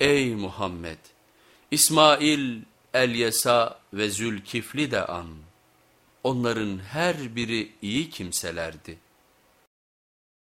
Ey Muhammed! İsmail, Elyesa ve Zülkifli de an. Onların her biri iyi kimselerdi.